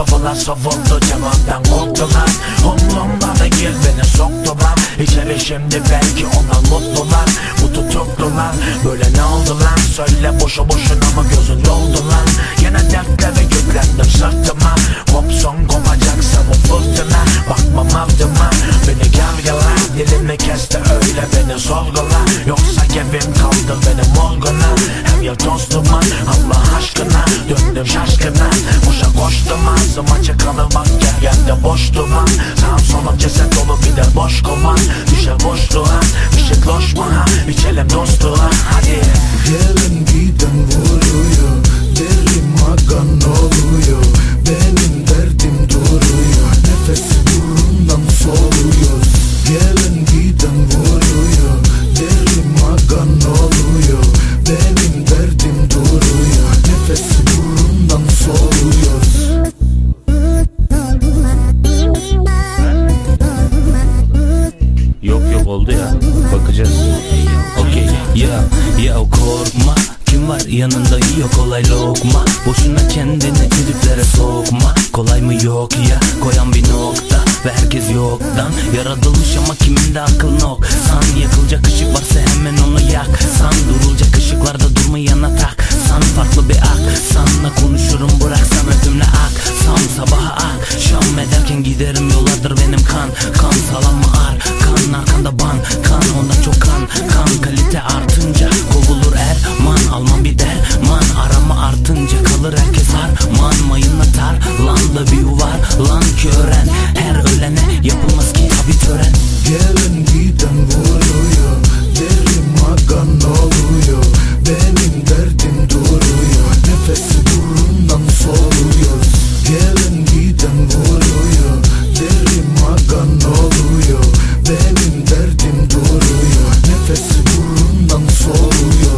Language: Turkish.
vurdu cevaptan korktular Omzumda gir beni soktular. İçeri şimdi belki onlar mutlular. Bu tutuklular böyle ne oldu lan? Söyle boşu boşuna mı gözün doldu lan? Yine dertlere yüklendim sırtıma. Kopsun kopacaksa bu fırtına. Bakmam ardıma Beni gergeler Dilimi kesti öyle beni sorgula. Yoksa kevim kaldı benim morguna. Her yer toz duman Allah aşkına. Döndüm şaşkına. Boşa koştum ağzım açık kalır bak gergende boş duman. Sağım solum ceset dolu bir de boş kovan Düşer boşluğa ışık loş ha İçelim dostluğa hadi Gelin giden oldu ya bakacağız. Okey. Ya ya korkma. Kim var yanında? Yiyor kolay lokma. Boşuna kendini triplere sokma. Kolay mı? Yok ya. Koyan bir nokta Ve herkes yoktan. Yaratılmış ama kiminde akıl nok? San yakılacak ışık varsa hemen onu yak. San durulacak ışıklarda durmayana tak. San farklı bir ak. Sanla kandır benim kan. Kan salam mı ar kan arkanda ban. Kan ondan çok kan kan kalite artınca Kovulur er. Man alman bir der man Arama artınca kalır herkes har. Man mayınla tar lan da bir var Lan ki öğren her ölene yapılmaz ki bir tören. Gelin Neresi burundan soruyor